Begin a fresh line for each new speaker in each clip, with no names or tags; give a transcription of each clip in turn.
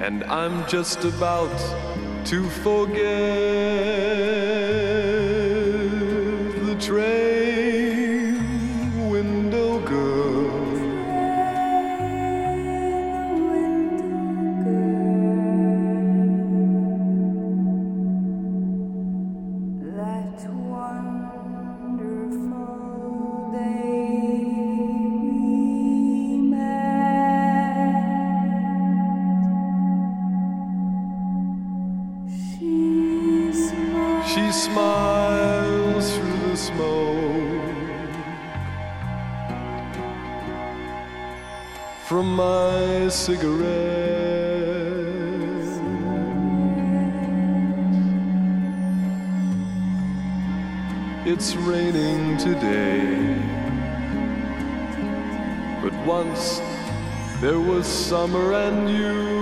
And I'm just about to forget. There was summer and you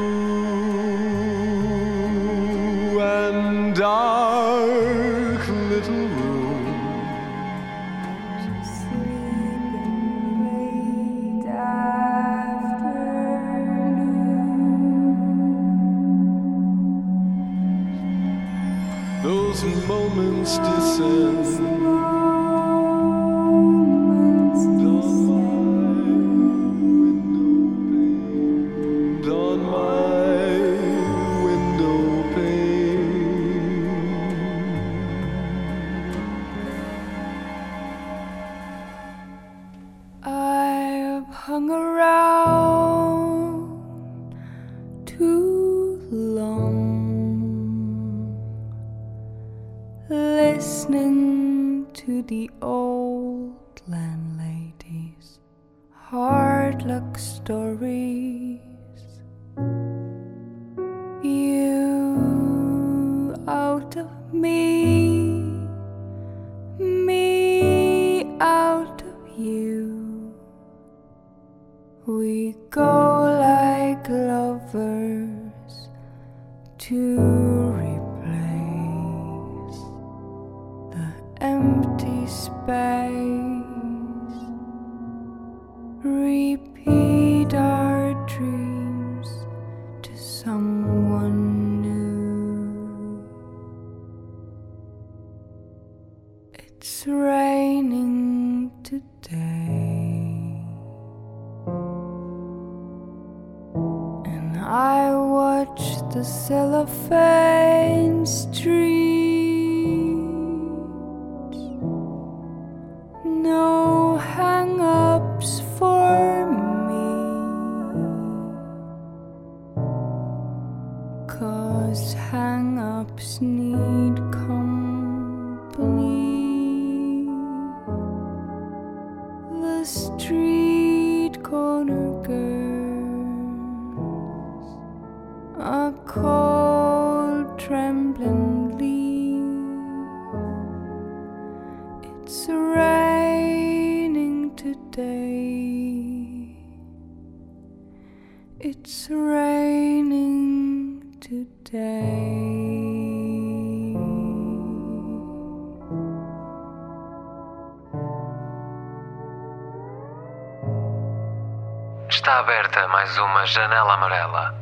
too long, listening to the old landlady's hard luck stories. Today.
Está aberta mais uma janela amarela.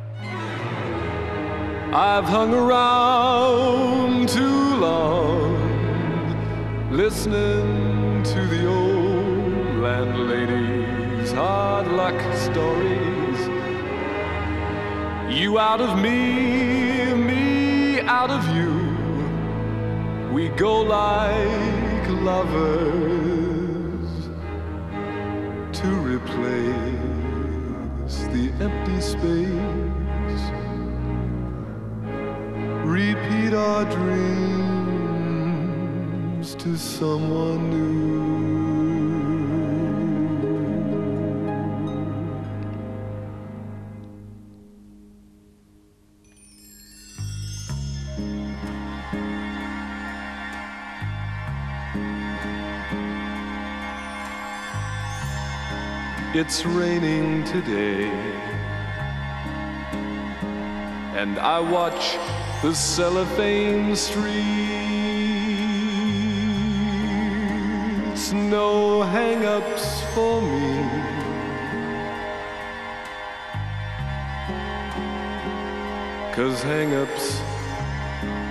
I've hung around too long, listening to the old landlady's hard luck stories. You out of me, me out of you. We go like lovers to replace the empty space repeat our dreams to someone new. It's raining today. And I watch the cellophane streets. No hang ups for me. Cause hang ups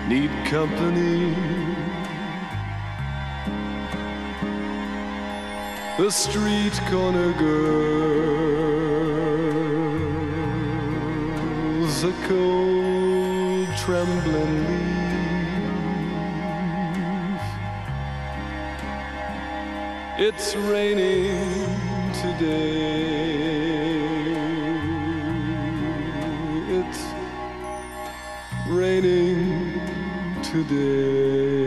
need company. the street corner girls, a cold trembling leaf. It's raining today. It's raining today.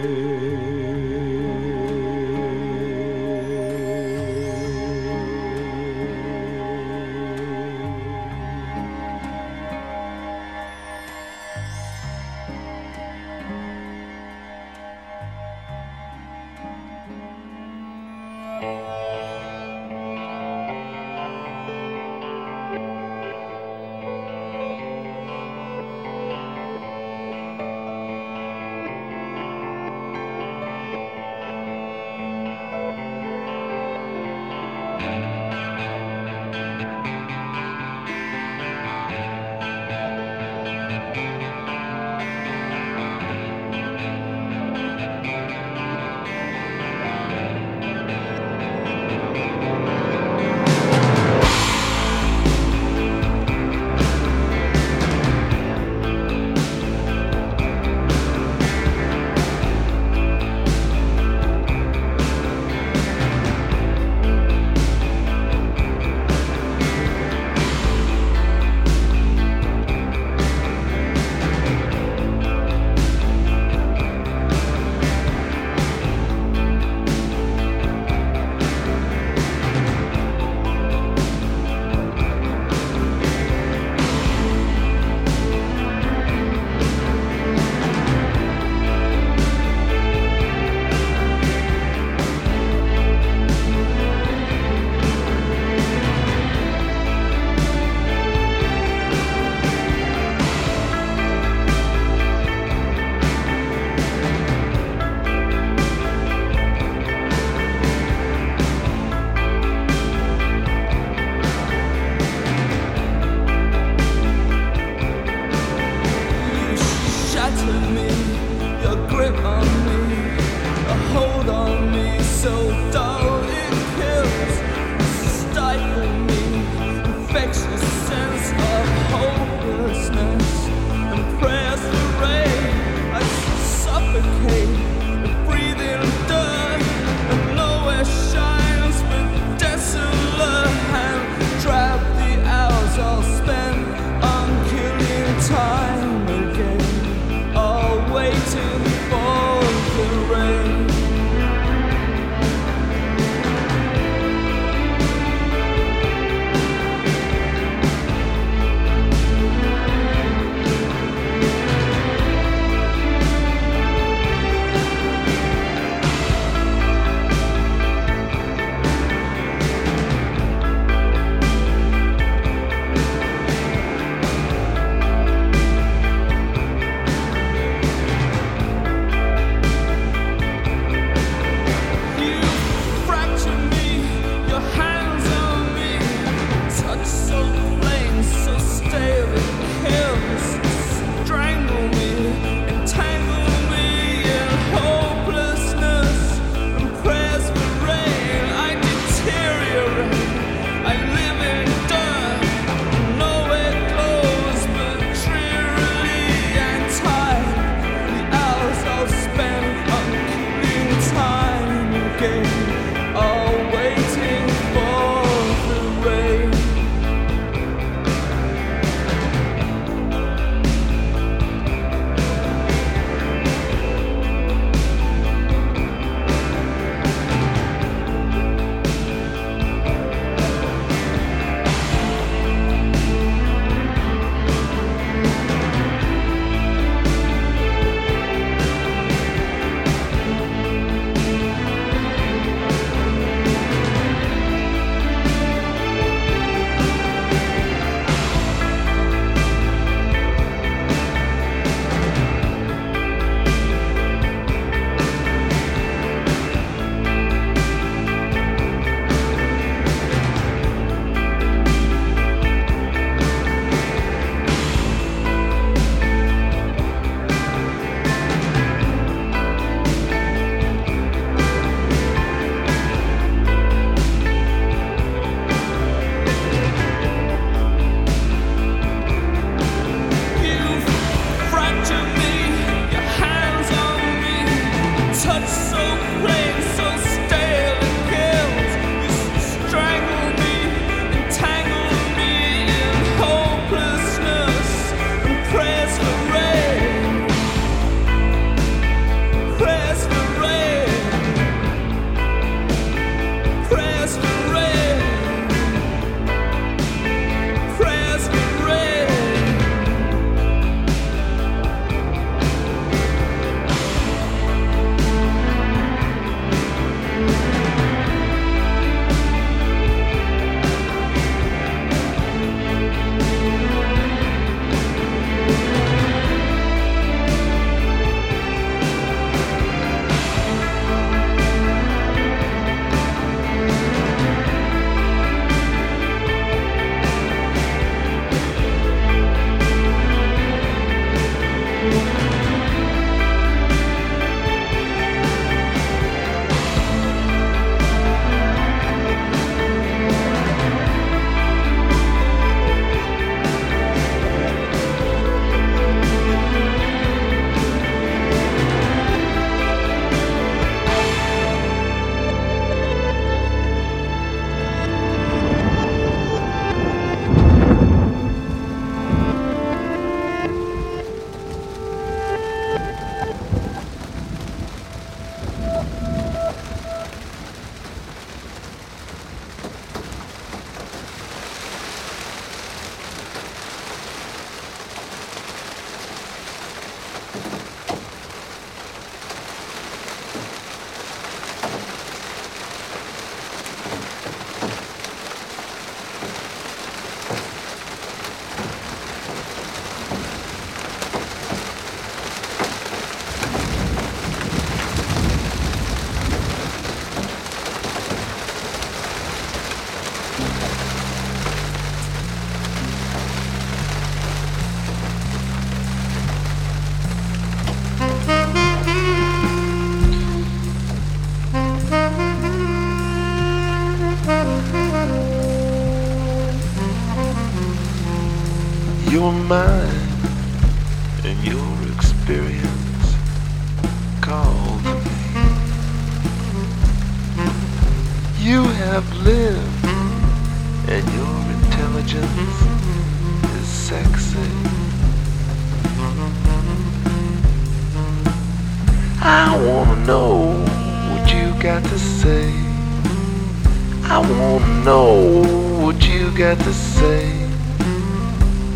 Mind and your experience called me. You have lived and your intelligence is sexy. I wanna know what you got to say. I wanna know what you got to say.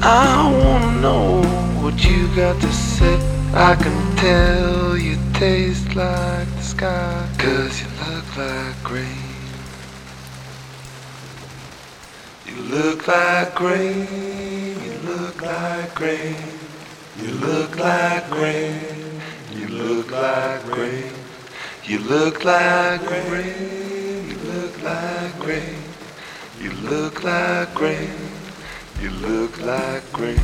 I wanna know what you got to say. I can tell you taste like the sky, cause you look like rain. You look like rain, you look like rain, you look like rain, you look like rain, you look like rain, you look like rain, you look like rain, you look like rain.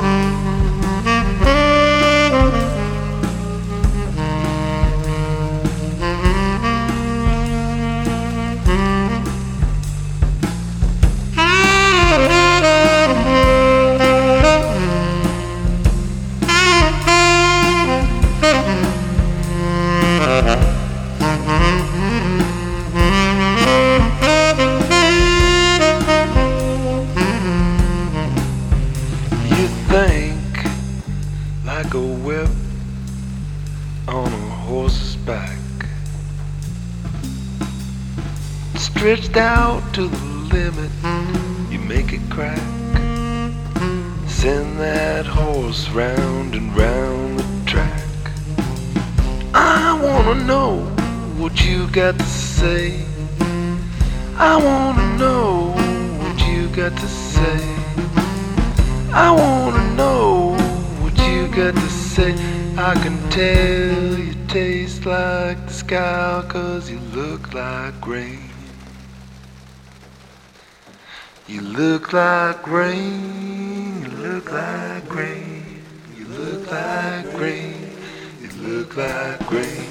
You stretched out to the limit. You make it crack. Send that horse round and round the track. I wanna know what you got to say. I wanna know what you got to say. I wanna know what you got to say. I can tell you taste like the sky, cause you look like rain. You look like rain, you look like rain, you look like rain, you look like rain,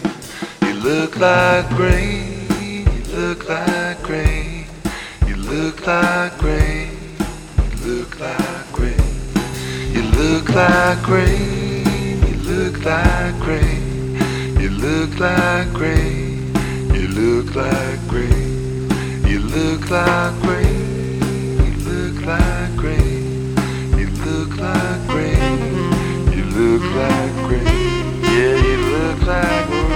you look like rain, you look like rain, you look like rain, you look like rain. You look like rain, you look like rain, you look like rain, you look like rain, you look like rain, like rain, you look like rain, you look like rain, yeah, you look like rain.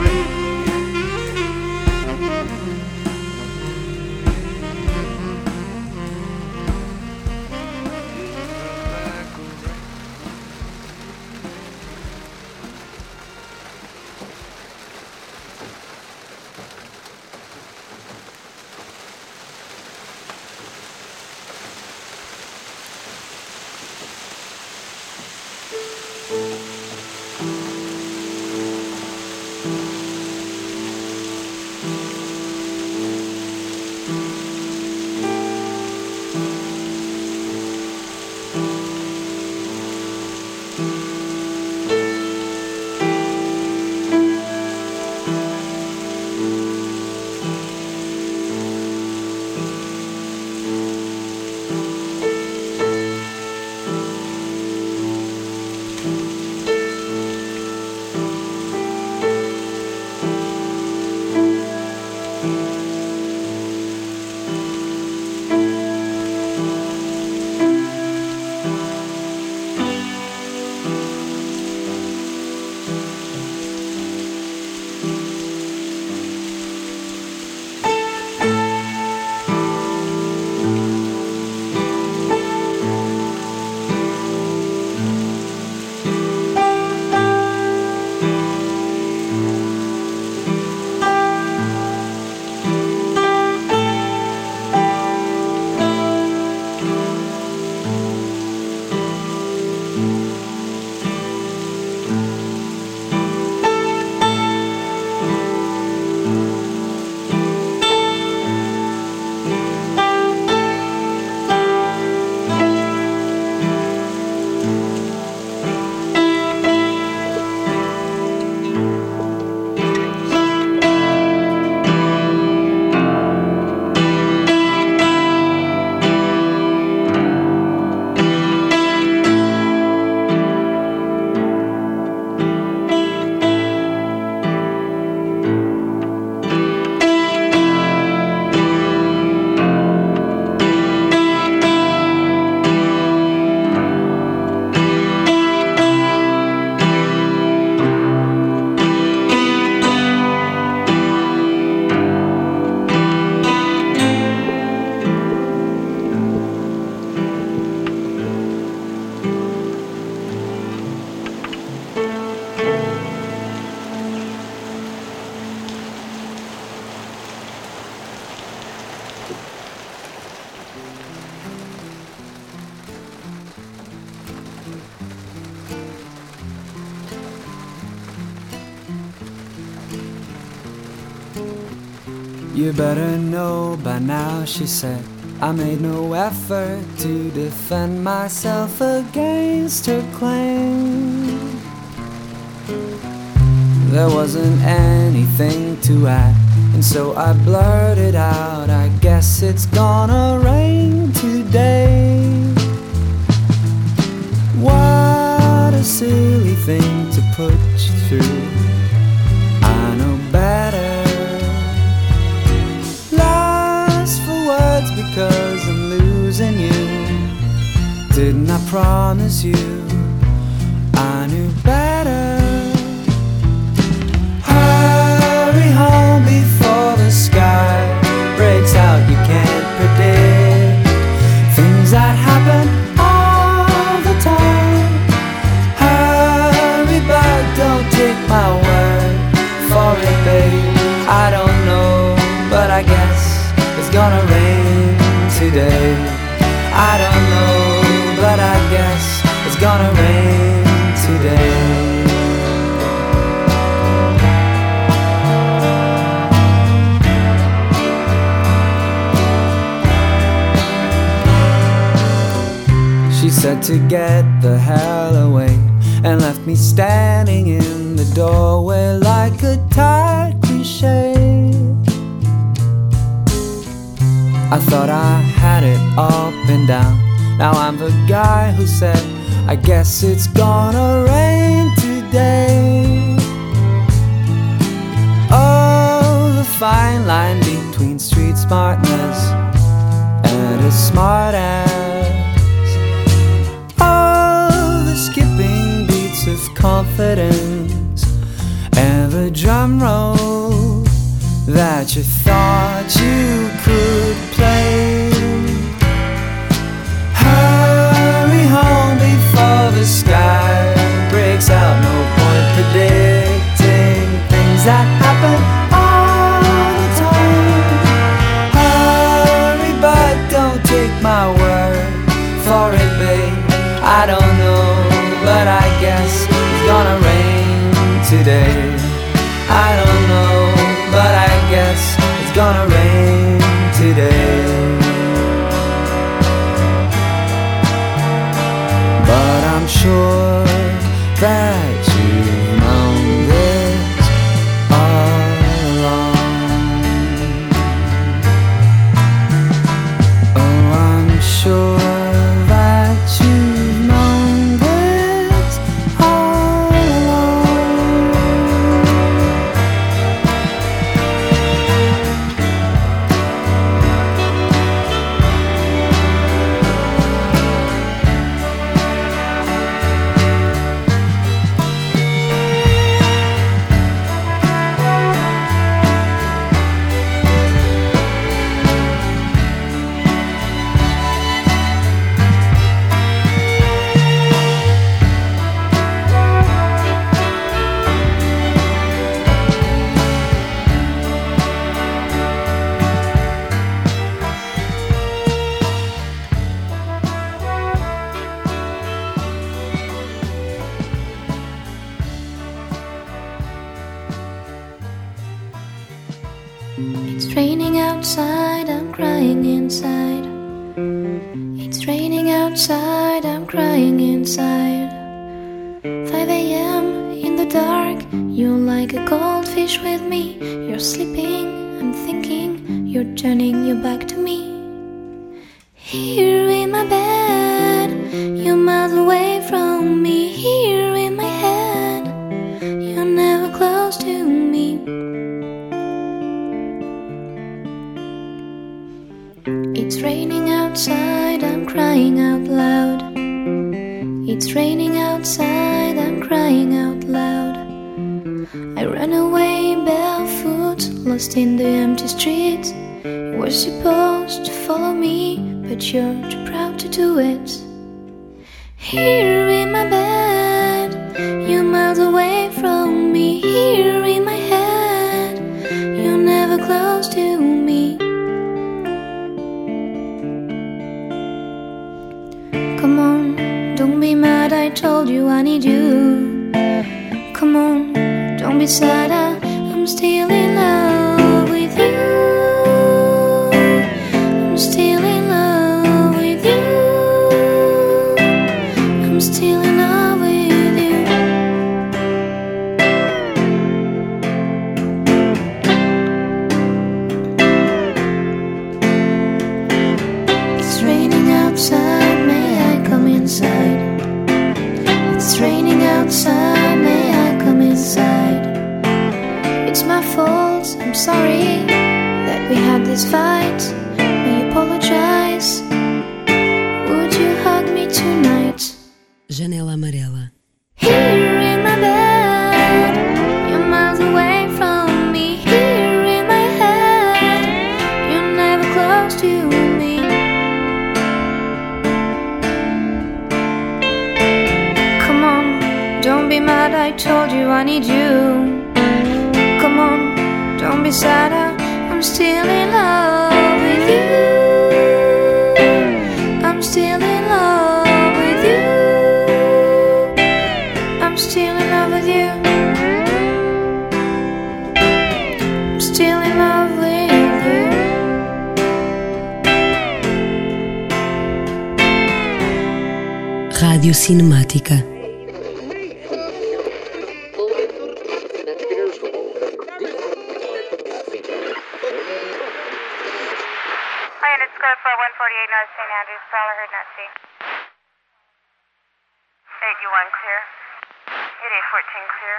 She said. I made no effort to defend myself against her claim. There wasn't anything to add, and so I blurted out, I guess it's gonna rain today. What a silly thing to put you through. Didn't I promise you to get the hell away and left me standing in the doorway like a tired cliche. I thought I had it up and down. Now I'm the guy who said, I guess it's gonna rain today. Oh, the fine line between street smartness and a smart ass. Confidence and the drum roll that you thought you could play. Hurry home before the sky breaks out. No point predicting things that sure that
told you I need you. Come on, don't be sad, I'm still in love.
U1 clear. 8814 clear.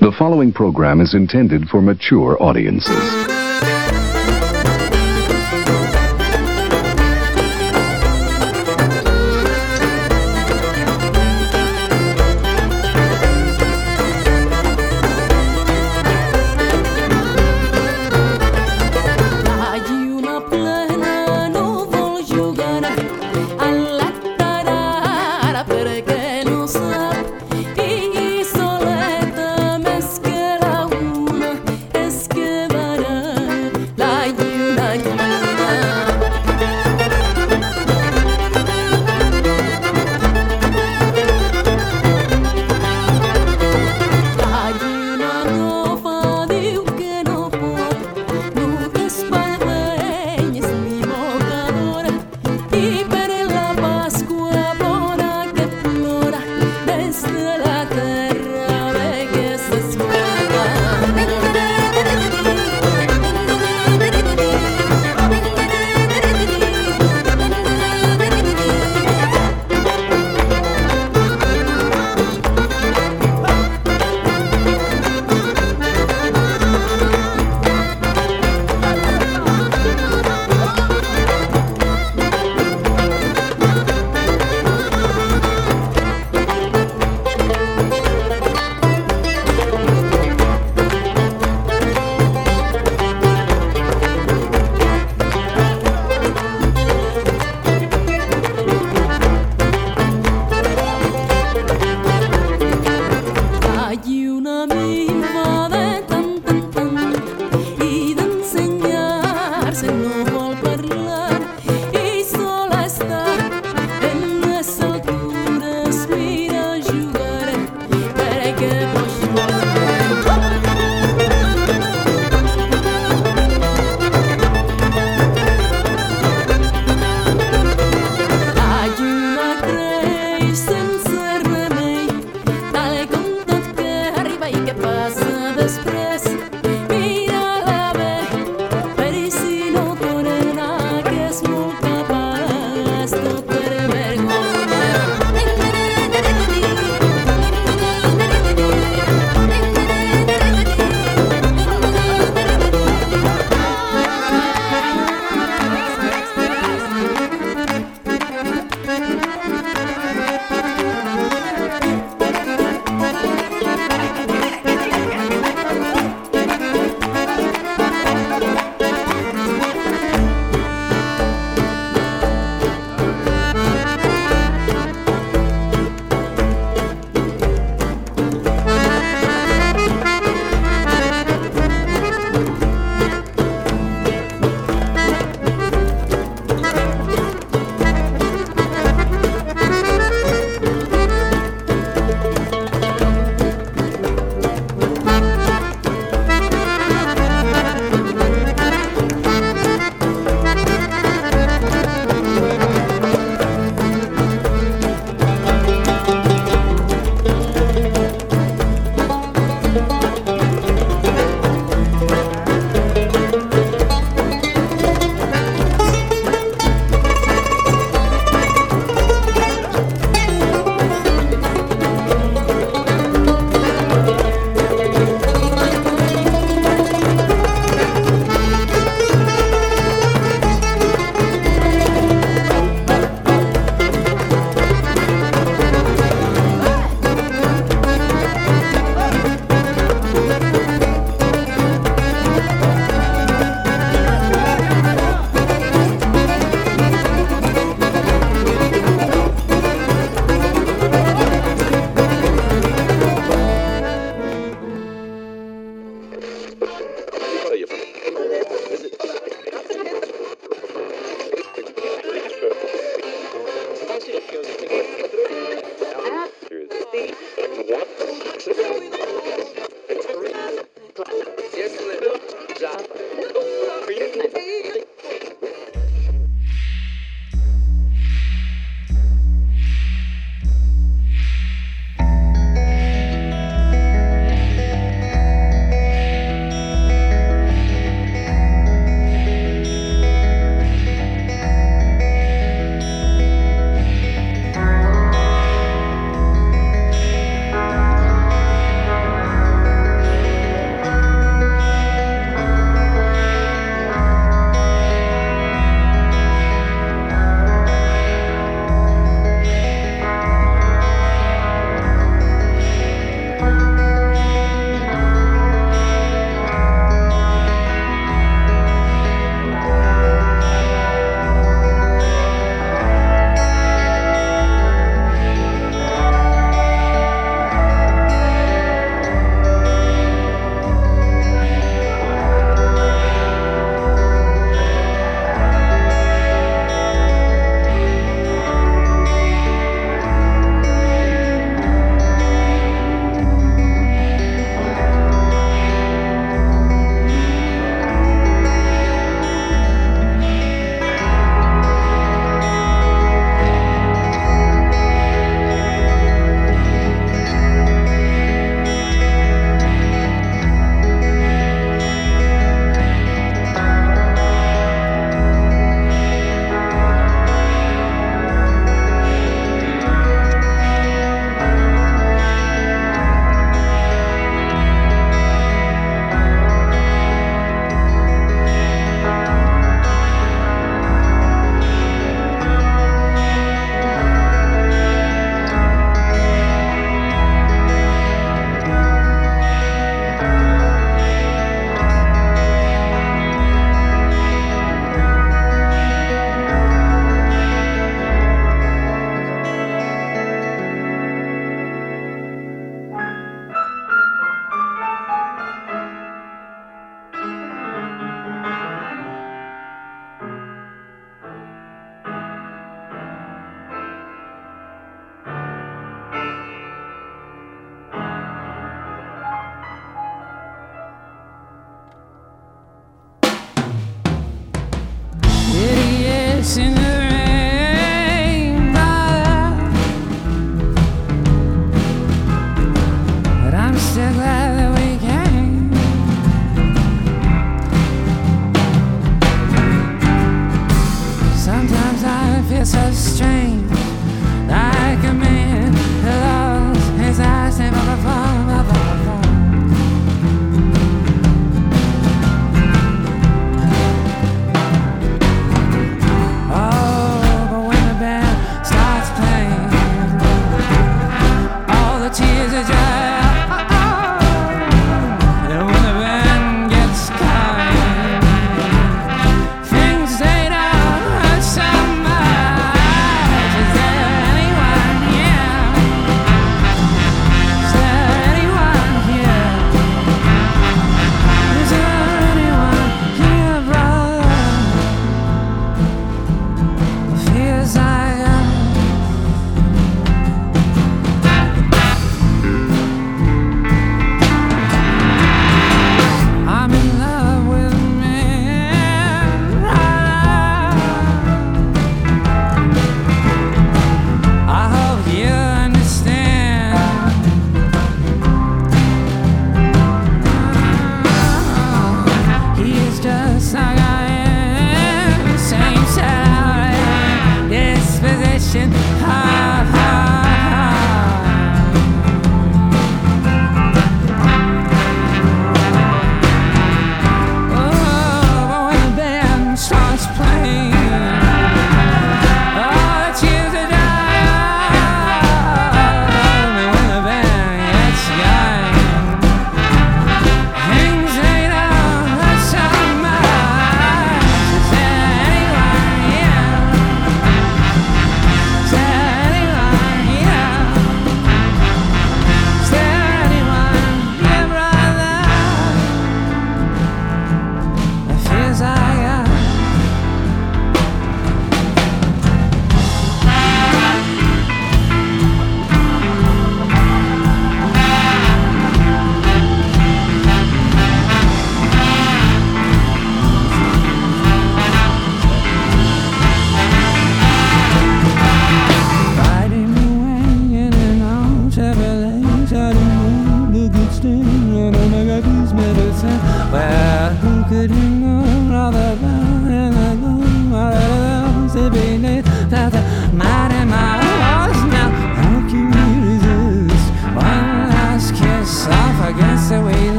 The following program is intended for mature audiences.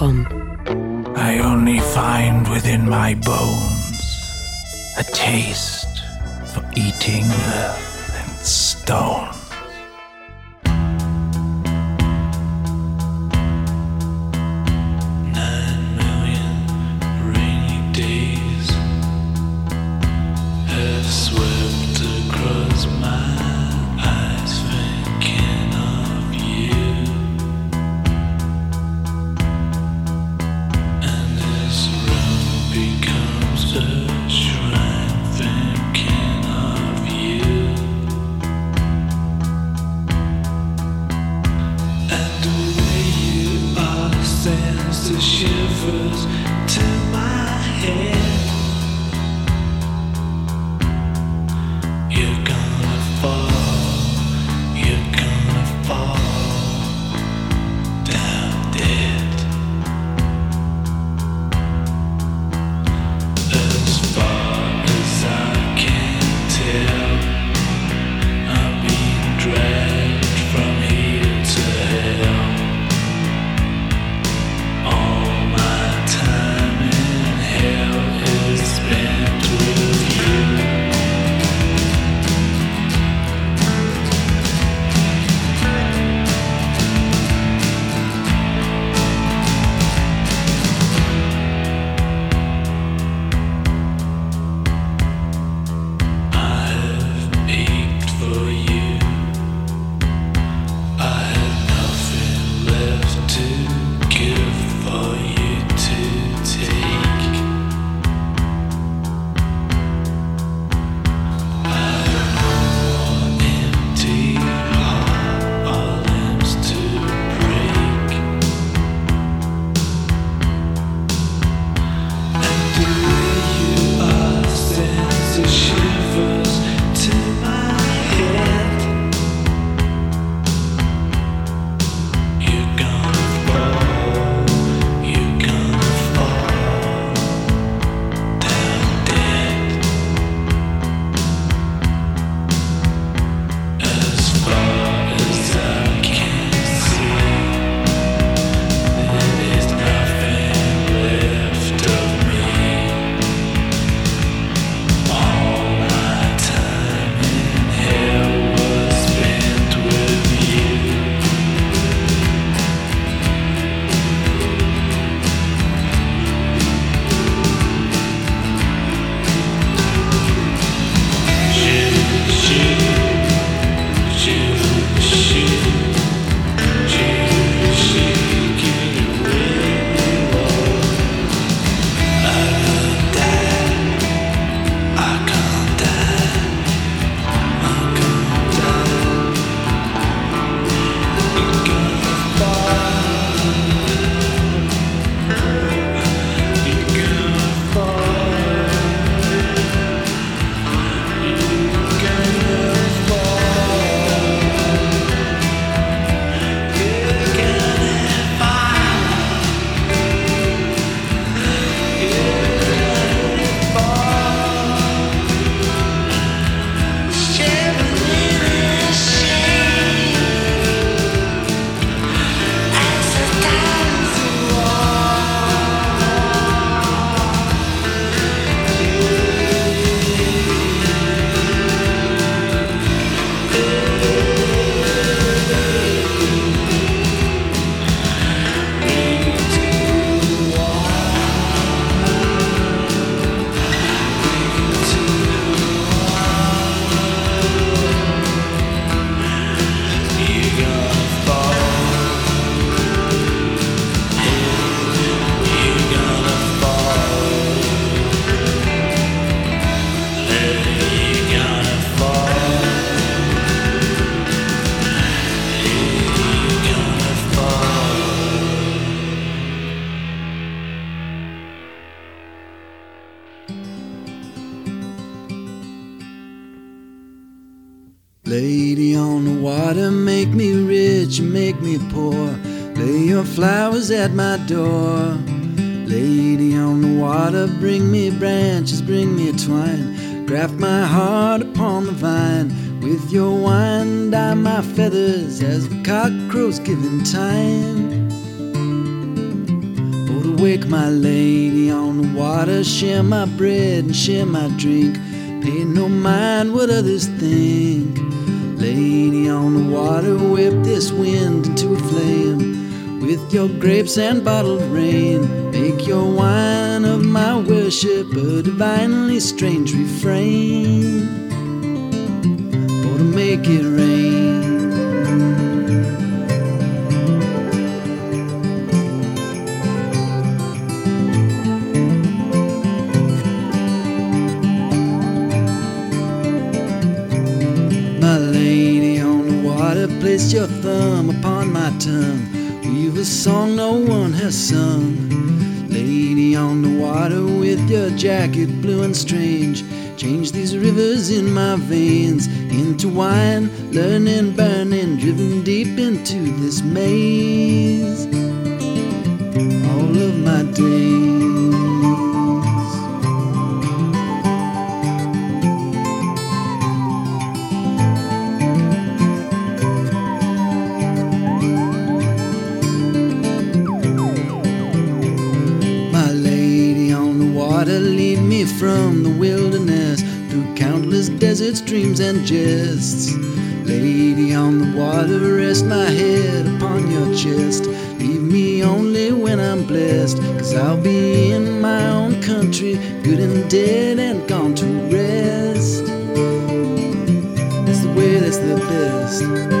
em
I only find within my bones a taste for eating earth and stone.
Wind into a flame. With your grapes and bottled rain, make your wine of my worship a divinely strange refrain. For to make it rain. Your thumb upon my tongue. Weave a song no one has sung. Lady on the water with your jacket blue and strange. Change these rivers in my veins into wine, learning, burning, driven deep into this maze. All of my days. Countless deserts, dreams, and jests. Lady on the water, rest my head upon your chest. Leave me only when I'm blessed, cause I'll be in my own country, good and dead and gone to rest. That's the way, that's the best.